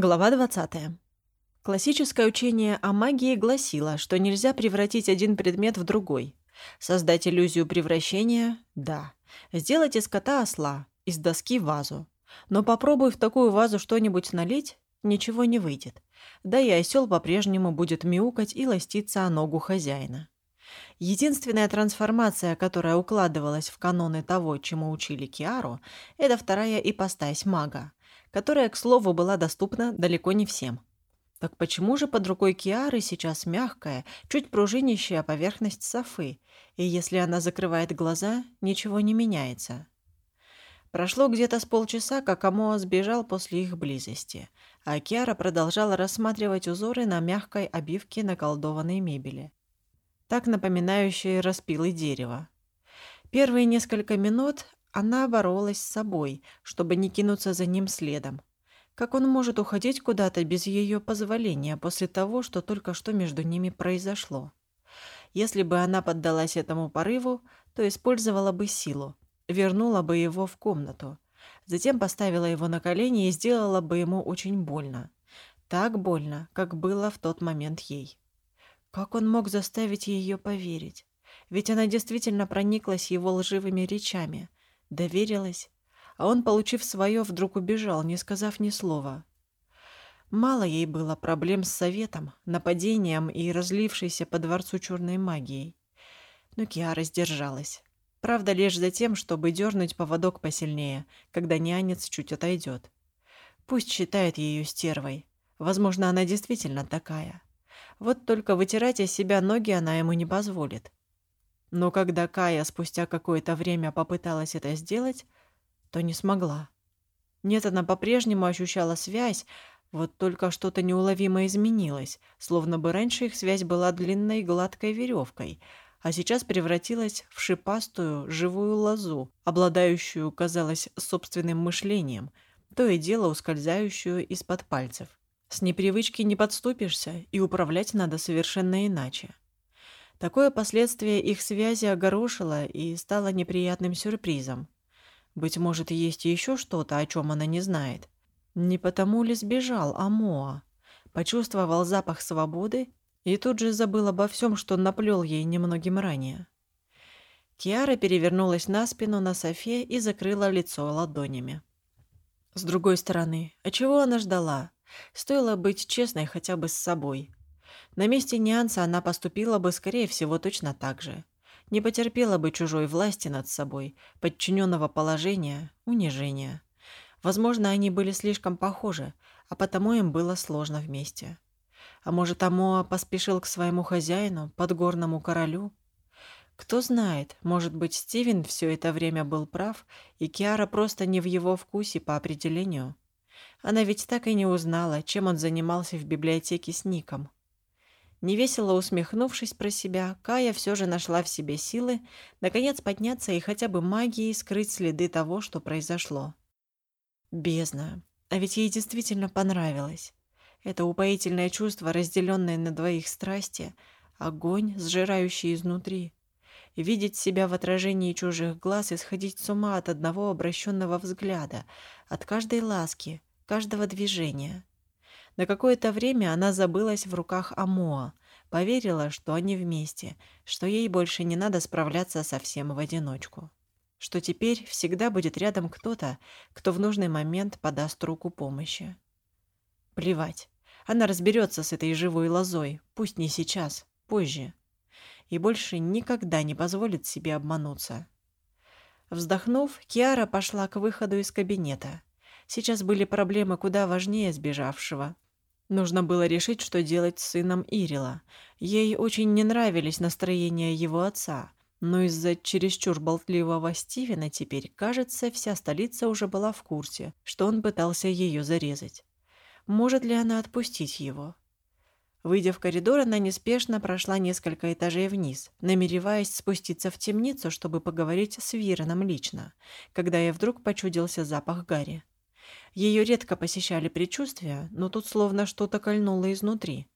Глава 20. Классическое учение о магии гласило, что нельзя превратить один предмет в другой. Создать иллюзию превращения – да. Сделать из кота осла, из доски вазу. Но попробуй в такую вазу что-нибудь налить – ничего не выйдет. Да и осел по-прежнему будет мяукать и ластиться о ногу хозяина. Единственная трансформация, которая укладывалась в каноны того, чему учили Киару, это вторая ипостась мага – которая, к слову, была доступна далеко не всем. Так почему же под рукой Киары сейчас мягкая, чуть пружинящая поверхность Софы, и если она закрывает глаза, ничего не меняется? Прошло где-то с полчаса, как Амоа сбежал после их близости, а Киара продолжала рассматривать узоры на мягкой обивке наколдованной мебели, так напоминающие распилы дерева. Первые несколько минут она боролась с собой, чтобы не кинуться за ним следом. Как он может уходить куда-то без ее позволения после того, что только что между ними произошло? Если бы она поддалась этому порыву, то использовала бы силу, вернула бы его в комнату, затем поставила его на колени и сделала бы ему очень больно. Так больно, как было в тот момент ей. Как он мог заставить ее поверить? Ведь она действительно прониклась его лживыми речами, Доверилась. А он, получив свое, вдруг убежал, не сказав ни слова. Мало ей было проблем с советом, нападением и разлившейся по дворцу черной магией. Но Киара сдержалась. Правда, лишь за тем, чтобы дернуть поводок посильнее, когда нянец чуть отойдет. Пусть считает ее стервой. Возможно, она действительно такая. Вот только вытирать из себя ноги она ему не позволит. Но когда Кая спустя какое-то время попыталась это сделать, то не смогла. Нет, она по-прежнему ощущала связь, вот только что-то неуловимо изменилось, словно бы раньше их связь была длинной гладкой веревкой, а сейчас превратилась в шипастую живую лозу, обладающую, казалось, собственным мышлением, то и дело ускользающую из-под пальцев. С непривычки не подступишься, и управлять надо совершенно иначе. Такое последствие их связи огорошило и стало неприятным сюрпризом. Быть может, есть еще что-то, о чем она не знает. Не потому ли сбежал Амоа? Почувствовал запах свободы и тут же забыл обо всем, что наплел ей немногим ранее. Киара перевернулась на спину на софе и закрыла лицо ладонями. С другой стороны, а чего она ждала? Стоило быть честной хотя бы с собой. На месте Нианса она поступила бы, скорее всего, точно так же. Не потерпела бы чужой власти над собой, подчиненного положения, унижения. Возможно, они были слишком похожи, а потому им было сложно вместе. А может, Амоа поспешил к своему хозяину, подгорному королю? Кто знает, может быть, Стивен все это время был прав, и Киара просто не в его вкусе по определению. Она ведь так и не узнала, чем он занимался в библиотеке с Ником. Невесело усмехнувшись про себя, Кая все же нашла в себе силы наконец подняться и хотя бы магией скрыть следы того, что произошло. Бездна. А ведь ей действительно понравилось. Это упоительное чувство, разделенное на двоих страсти, огонь, сжирающий изнутри. Видеть себя в отражении чужих глаз и сходить с ума от одного обращенного взгляда, от каждой ласки, каждого движения. На какое-то время она забылась в руках Амоа, поверила, что они вместе, что ей больше не надо справляться совсем в одиночку. Что теперь всегда будет рядом кто-то, кто в нужный момент подаст руку помощи. Плевать. Она разберется с этой живой лозой, пусть не сейчас, позже. И больше никогда не позволит себе обмануться. Вздохнув, Киара пошла к выходу из кабинета. Сейчас были проблемы куда важнее сбежавшего – Нужно было решить, что делать с сыном Ирила. Ей очень не нравились настроения его отца, но из-за чересчур болтливого Стивена теперь, кажется, вся столица уже была в курсе, что он пытался ее зарезать. Может ли она отпустить его? Выйдя в коридор, она неспешно прошла несколько этажей вниз, намереваясь спуститься в темницу, чтобы поговорить с Вироном лично, когда ей вдруг почудился запах Гарри. Ее редко посещали предчувствия, но тут словно что-то кольнуло изнутри.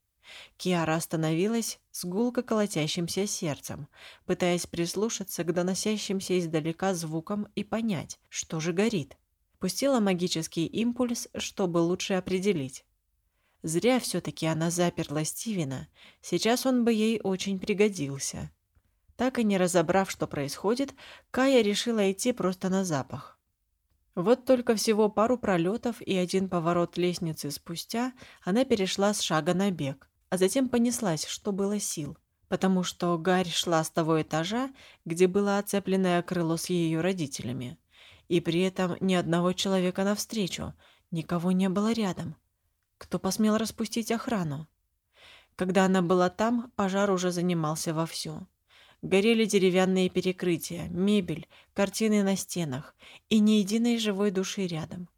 Киара остановилась с гулко колотящимся сердцем, пытаясь прислушаться к доносящимся издалека звукам и понять, что же горит. Пустила магический импульс, чтобы лучше определить. Зря все-таки она заперла Стивена. Сейчас он бы ей очень пригодился. Так и не разобрав, что происходит, Кая решила идти просто на запах. Вот только всего пару пролетов и один поворот лестницы спустя она перешла с шага на бег, а затем понеслась, что было сил, потому что Гарь шла с того этажа, где было оцепленное крыло с ее родителями. И при этом ни одного человека навстречу, никого не было рядом. Кто посмел распустить охрану? Когда она была там, пожар уже занимался вовсю. Горели деревянные перекрытия, мебель, картины на стенах и ни единой живой души рядом.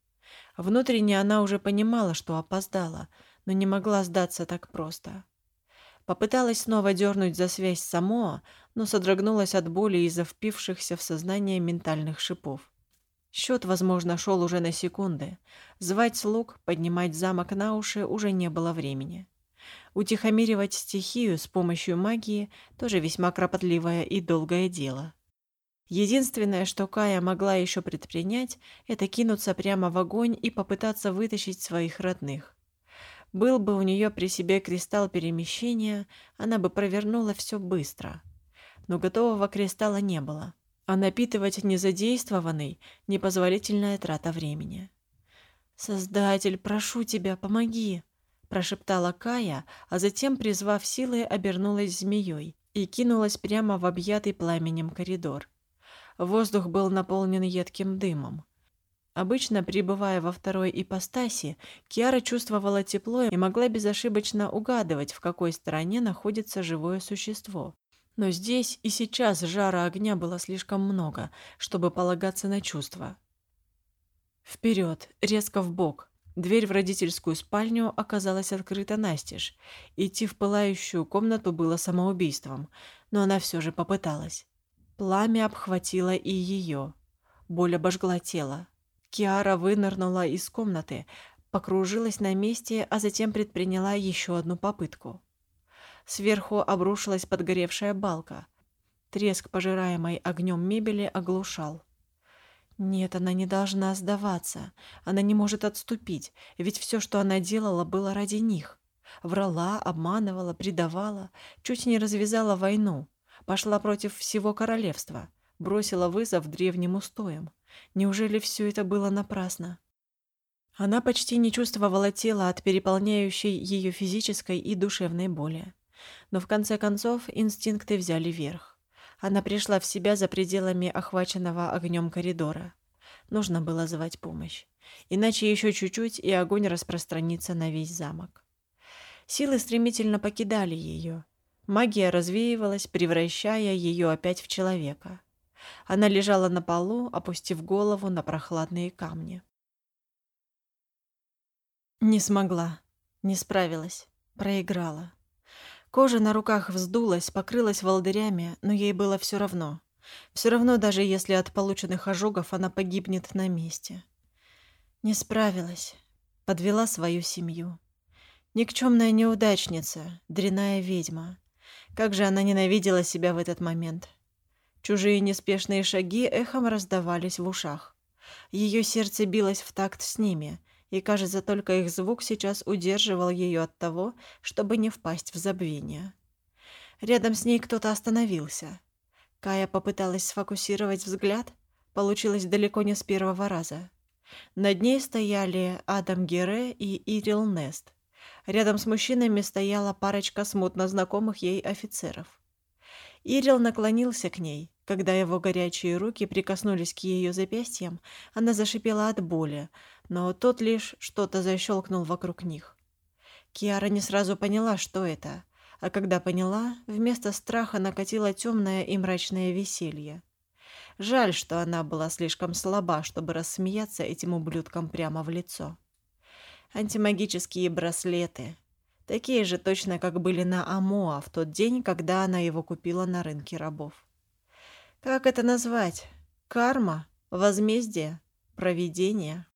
Внутренне она уже понимала, что опоздала, но не могла сдаться так просто. Попыталась снова дернуть за связь Самоа, но содрогнулась от боли из-за впившихся в сознание ментальных шипов. Счет, возможно, шел уже на секунды. Звать слуг, поднимать замок на уши уже не было времени. Утихомиривать стихию с помощью магии тоже весьма кропотливое и долгое дело. Единственное, что Кая могла еще предпринять, это кинуться прямо в огонь и попытаться вытащить своих родных. Был бы у нее при себе кристалл перемещения, она бы провернула все быстро. Но готового кристалла не было а напитывать незадействованный – непозволительная трата времени. «Создатель, прошу тебя, помоги!» – прошептала Кая, а затем, призвав силы, обернулась змеей и кинулась прямо в объятый пламенем коридор. Воздух был наполнен едким дымом. Обычно, пребывая во второй ипостаси, Киара чувствовала тепло и могла безошибочно угадывать, в какой стороне находится живое существо. Но здесь и сейчас жара огня было слишком много, чтобы полагаться на чувства. Вперед, резко в бок. Дверь в родительскую спальню оказалась открыта настежь. Идти в пылающую комнату было самоубийством, но она все же попыталась. Пламя обхватило и ее. Боль обожгла тело. Киара вынырнула из комнаты, покружилась на месте, а затем предприняла еще одну попытку. Сверху обрушилась подгоревшая балка. Треск пожираемой огнем мебели оглушал. Нет, она не должна сдаваться. Она не может отступить, ведь все, что она делала, было ради них. Врала, обманывала, предавала, чуть не развязала войну, пошла против всего королевства, бросила вызов древним устоям. Неужели все это было напрасно? Она почти не чувствовала тела от переполняющей ее физической и душевной боли. Но в конце концов инстинкты взяли верх. Она пришла в себя за пределами охваченного огнем коридора. Нужно было звать помощь. Иначе еще чуть-чуть, и огонь распространится на весь замок. Силы стремительно покидали ее. Магия развеивалась, превращая ее опять в человека. Она лежала на полу, опустив голову на прохладные камни. Не смогла, не справилась, проиграла. Кожа на руках вздулась, покрылась волдырями, но ей было все равно. Все равно, даже если от полученных ожогов она погибнет на месте. Не справилась. Подвела свою семью. Никчемная неудачница, дряная ведьма. Как же она ненавидела себя в этот момент. Чужие неспешные шаги эхом раздавались в ушах. Ее сердце билось в такт с ними, и, кажется, только их звук сейчас удерживал ее от того, чтобы не впасть в забвение. Рядом с ней кто-то остановился. Кая попыталась сфокусировать взгляд, получилось далеко не с первого раза. Над ней стояли Адам Гере и Ирил Нест. Рядом с мужчинами стояла парочка смутно знакомых ей офицеров. Ирил наклонился к ней. Когда его горячие руки прикоснулись к ее запястьям, она зашипела от боли, но тот лишь что-то защелкнул вокруг них. Киара не сразу поняла, что это, а когда поняла, вместо страха накатило темное и мрачное веселье. Жаль, что она была слишком слаба, чтобы рассмеяться этим ублюдкам прямо в лицо. Антимагические браслеты. Такие же точно, как были на Амоа в тот день, когда она его купила на рынке рабов. Как это назвать? Карма? Возмездие? Провидение?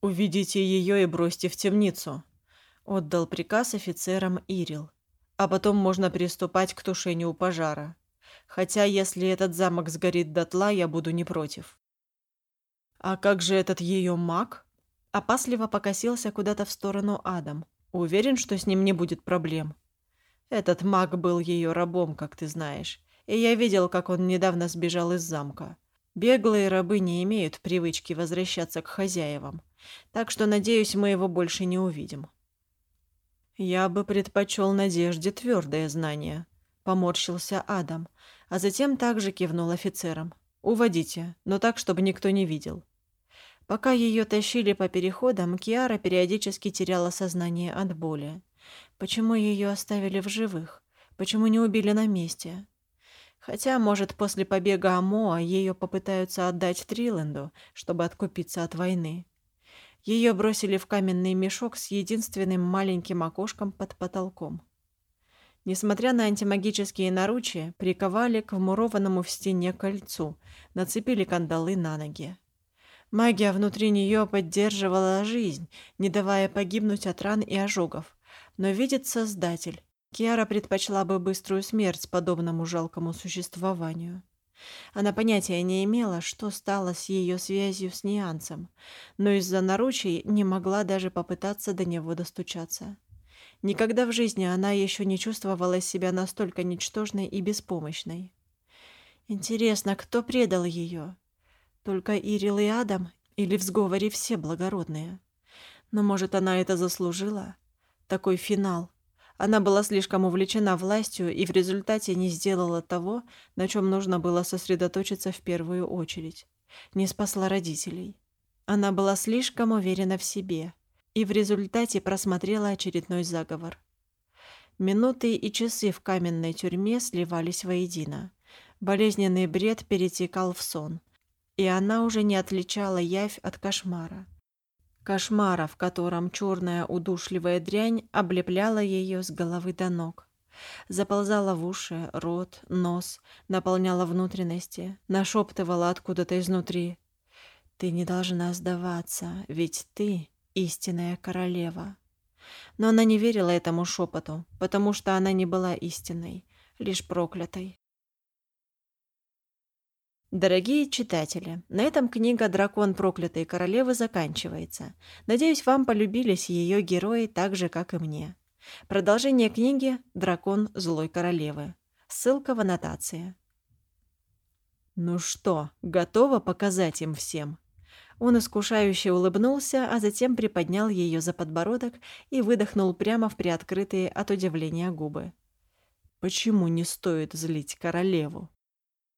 «Уведите ее и бросьте в темницу», — отдал приказ офицерам Ирил. «А потом можно приступать к тушению пожара. Хотя, если этот замок сгорит дотла, я буду не против». «А как же этот ее маг?» Опасливо покосился куда-то в сторону Адам. Уверен, что с ним не будет проблем. Этот маг был ее рабом, как ты знаешь. И я видел, как он недавно сбежал из замка. Беглые рабы не имеют привычки возвращаться к хозяевам. Так что, надеюсь, мы его больше не увидим. Я бы предпочел Надежде твердое знание. Поморщился Адам, а затем также кивнул офицерам. «Уводите, но так, чтобы никто не видел». Пока ее тащили по переходам, Киара периодически теряла сознание от боли. Почему ее оставили в живых? Почему не убили на месте? Хотя, может, после побега Амоа ее попытаются отдать Триленду, чтобы откупиться от войны. Ее бросили в каменный мешок с единственным маленьким окошком под потолком. Несмотря на антимагические наручия, приковали к вмурованному в стене кольцу, нацепили кандалы на ноги. Магия внутри нее поддерживала жизнь, не давая погибнуть от ран и ожогов. Но видит Создатель. Киара предпочла бы быструю смерть подобному жалкому существованию. Она понятия не имела, что стало с ее связью с Нианцем, но из-за наручий не могла даже попытаться до него достучаться. Никогда в жизни она еще не чувствовала себя настолько ничтожной и беспомощной. Интересно, кто предал ее? Только Ирил и Адам или в сговоре все благородные? Но, может, она это заслужила? Такой финал. Она была слишком увлечена властью и в результате не сделала того, на чем нужно было сосредоточиться в первую очередь. Не спасла родителей. Она была слишком уверена в себе и в результате просмотрела очередной заговор. Минуты и часы в каменной тюрьме сливались воедино. Болезненный бред перетекал в сон и она уже не отличала явь от кошмара. Кошмара, в котором черная удушливая дрянь облепляла ее с головы до ног. Заползала в уши, рот, нос, наполняла внутренности, нашептывала откуда-то изнутри. «Ты не должна сдаваться, ведь ты истинная королева». Но она не верила этому шепоту, потому что она не была истинной, лишь проклятой. Дорогие читатели, на этом книга «Дракон проклятой королевы» заканчивается. Надеюсь, вам полюбились ее герои так же, как и мне. Продолжение книги «Дракон злой королевы». Ссылка в аннотации. «Ну что, готова показать им всем?» Он искушающе улыбнулся, а затем приподнял ее за подбородок и выдохнул прямо в приоткрытые от удивления губы. «Почему не стоит злить королеву?»